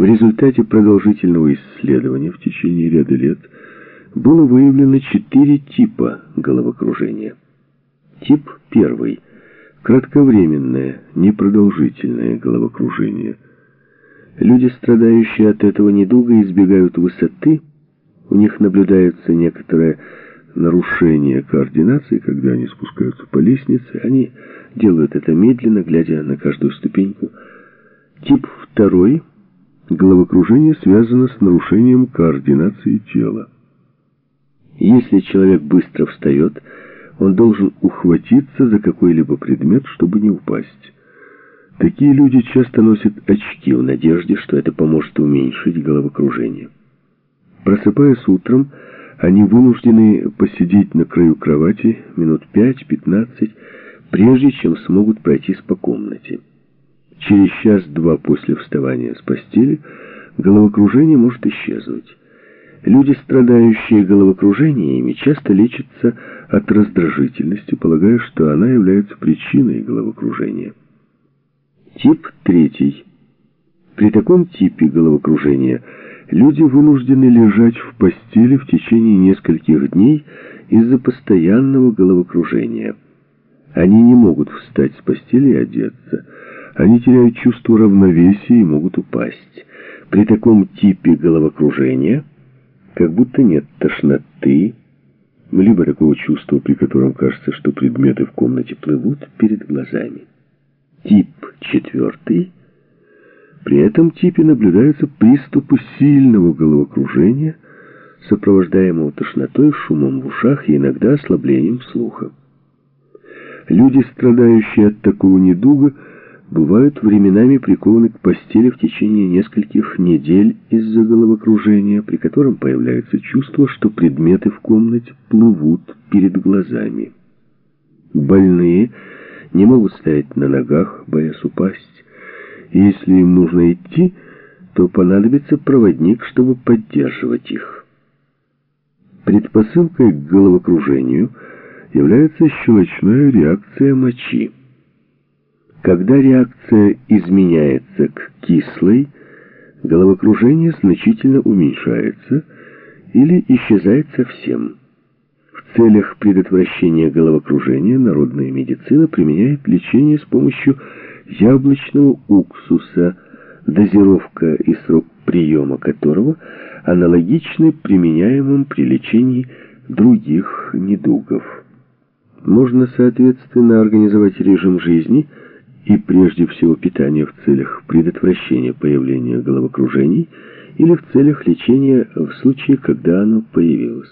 В результате продолжительного исследования в течение ряда лет было выявлено четыре типа головокружения. Тип первый – кратковременное, непродолжительное головокружение. Люди, страдающие от этого недуга, избегают высоты, у них наблюдается некоторое нарушение координации, когда они спускаются по лестнице, они делают это медленно, глядя на каждую ступеньку. Тип второй – головокружение связано с нарушением координации тела. Если человек быстро встает, он должен ухватиться за какой-либо предмет, чтобы не упасть. Такие люди часто носят очки в надежде, что это поможет уменьшить головокружение. Просыпаясь утром, они вынуждены посидеть на краю кровати минут 5-15, прежде чем смогут пройтись по комнате. Через час-два после вставания с постели головокружение может исчезнуть. Люди, страдающие головокружениями, часто лечатся от раздражительности, полагая, что она является причиной головокружения. Тип третий. При таком типе головокружения люди вынуждены лежать в постели в течение нескольких дней из-за постоянного головокружения. Они не могут встать с постели и одеться. Они теряют чувство равновесия и могут упасть. При таком типе головокружения как будто нет тошноты, либо такого чувства, при котором кажется, что предметы в комнате плывут перед глазами. Тип четвертый. При этом типе наблюдаются приступы сильного головокружения, сопровождаемого тошнотой, шумом в ушах и иногда ослаблением слуха. Люди, страдающие от такого недуга, бывают временами прикованы к постели в течение нескольких недель из-за головокружения, при котором появляется чувство, что предметы в комнате плывут перед глазами. Больные не могут стоять на ногах, боясь упасть, если им нужно идти, то понадобится проводник, чтобы поддерживать их. Предпосылкой к головокружению является щелочная реакция мочи. Когда реакция изменяется к кислой, головокружение значительно уменьшается или исчезает совсем. В целях предотвращения головокружения народная медицина применяет лечение с помощью яблочного уксуса, дозировка и срок приема которого аналогичны применяемым при лечении других недугов. Можно, соответственно, организовать режим жизни – и прежде всего питание в целях предотвращения появления головокружений или в целях лечения в случае, когда оно появилось.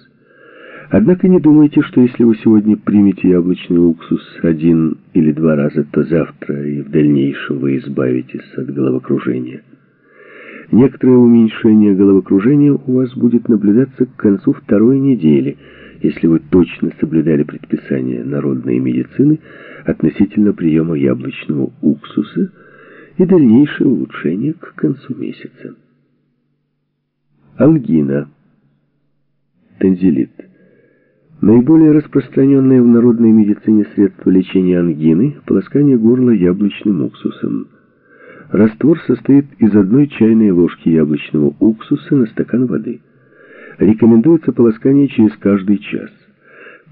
Однако не думайте, что если вы сегодня примете яблочный уксус один или два раза, то завтра и в дальнейшем вы избавитесь от головокружения. Некоторое уменьшение головокружения у вас будет наблюдаться к концу второй недели – если вы точно соблюдали предписания народной медицины относительно приема яблочного уксуса и дальнейшее улучшение к концу месяца. Ангина. Танзелит. Наиболее распространенное в народной медицине средство лечения ангины – полоскание горла яблочным уксусом. Раствор состоит из одной чайной ложки яблочного уксуса на стакан воды. Рекомендуется полоскание через каждый час.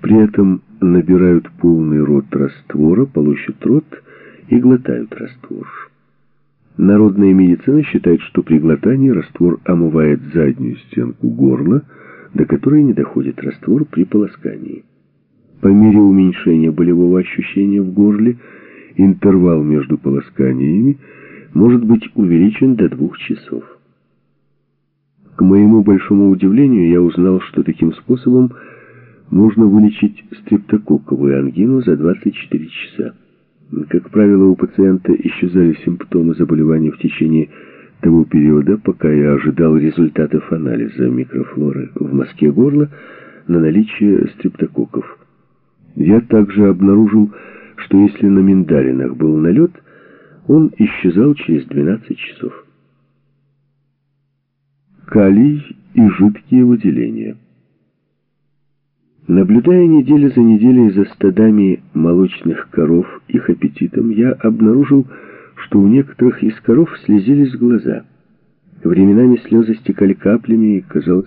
При этом набирают полный рот раствора, полощут рот и глотают раствор. Народная медицина считает, что при глотании раствор омывает заднюю стенку горла, до которой не доходит раствор при полоскании. По мере уменьшения болевого ощущения в горле интервал между полосканиями может быть увеличен до двух часов. К моему большому удивлению, я узнал, что таким способом можно вылечить стрептококковую ангину за 24 часа. Как правило, у пациента исчезали симптомы заболевания в течение того периода, пока я ожидал результатов анализа микрофлоры в мозге горла на наличие стрептококков. Я также обнаружил, что если на миндалинах был налет, он исчезал через 12 часов калий и жидкие выделения. Наблюдая неделю за неделей за стадами молочных коров, их аппетитом, я обнаружил, что у некоторых из коров слезились глаза. Временами слезы стекали каплями, и, казалось,